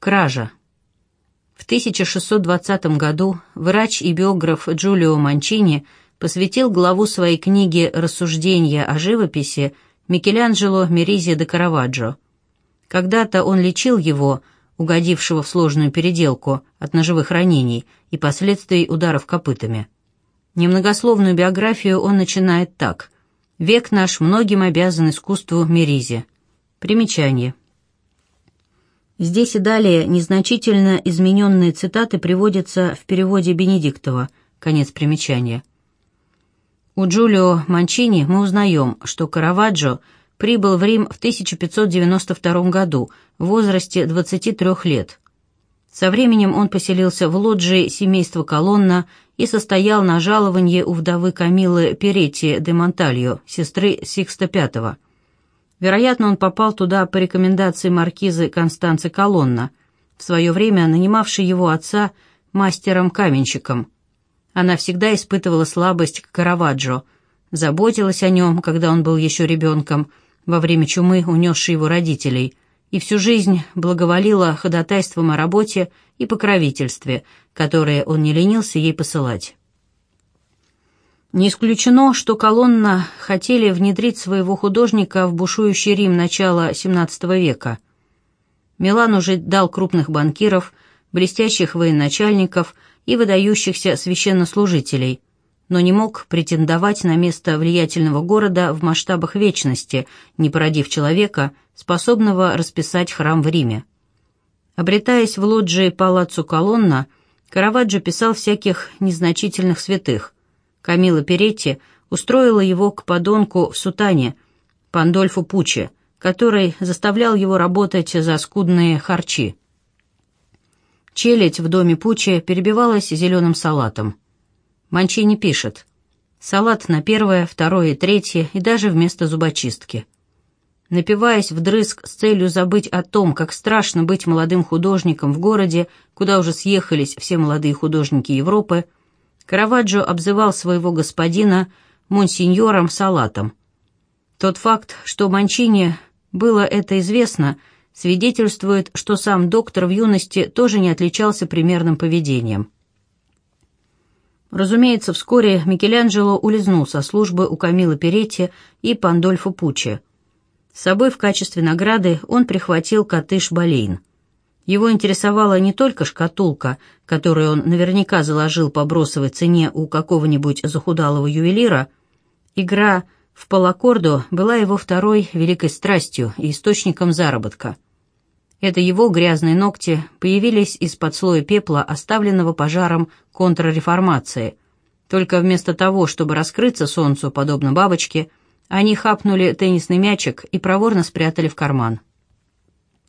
Кража. В 1620 году врач и биограф Джулио Манчини посвятил главу своей книги «Рассуждения о живописи» Микеланджело Меризи де Караваджо. Когда-то он лечил его, угодившего в сложную переделку от ножевых ранений и последствий ударов копытами. Немногословную биографию он начинает так. «Век наш многим обязан искусству Меризи». Примечание. Здесь и далее незначительно измененные цитаты приводятся в переводе Бенедиктова. Конец примечания. У Джулио Манчини мы узнаем, что Караваджо прибыл в Рим в 1592 году в возрасте 23 лет. Со временем он поселился в лоджии семейства Колонна и состоял на жаловании у вдовы Камилы Перетти де Монтальо, сестры Сикста V. Вероятно, он попал туда по рекомендации маркизы Констанцы Колонна, в свое время нанимавшей его отца мастером-каменщиком. Она всегда испытывала слабость к Караваджо, заботилась о нем, когда он был еще ребенком, во время чумы, унесшей его родителей, и всю жизнь благоволила ходатайством о работе и покровительстве, которые он не ленился ей посылать. Не исключено, что колонна хотели внедрить своего художника в бушующий Рим начала XVII века. Милан уже дал крупных банкиров, блестящих военачальников и выдающихся священнослужителей, но не мог претендовать на место влиятельного города в масштабах вечности, не породив человека, способного расписать храм в Риме. Обретаясь в лоджии Палаццо Колонна, Караваджо писал всяких незначительных святых, Камила Перетти устроила его к подонку в сутане, Пандольфу Пуче, который заставлял его работать за скудные харчи. Челядь в доме Пуче перебивалась зеленым салатом. Манчини пишет «Салат на первое, второе третье, и даже вместо зубочистки». Напиваясь вдрызг с целью забыть о том, как страшно быть молодым художником в городе, куда уже съехались все молодые художники Европы, Караваджо обзывал своего господина монсеньором Салатом. Тот факт, что Манчини было это известно, свидетельствует, что сам доктор в юности тоже не отличался примерным поведением. Разумеется, вскоре Микеланджело улизнул со службы у Камилы Перетти и Пандольфо Пуччи. С собой в качестве награды он прихватил котыш Болейн. Его интересовала не только шкатулка, которую он наверняка заложил по бросовой цене у какого-нибудь захудалого ювелира. Игра в полаккордо была его второй великой страстью и источником заработка. Это его грязные ногти появились из-под слоя пепла, оставленного пожаром контрреформации. Только вместо того, чтобы раскрыться солнцу, подобно бабочке, они хапнули теннисный мячик и проворно спрятали в карман.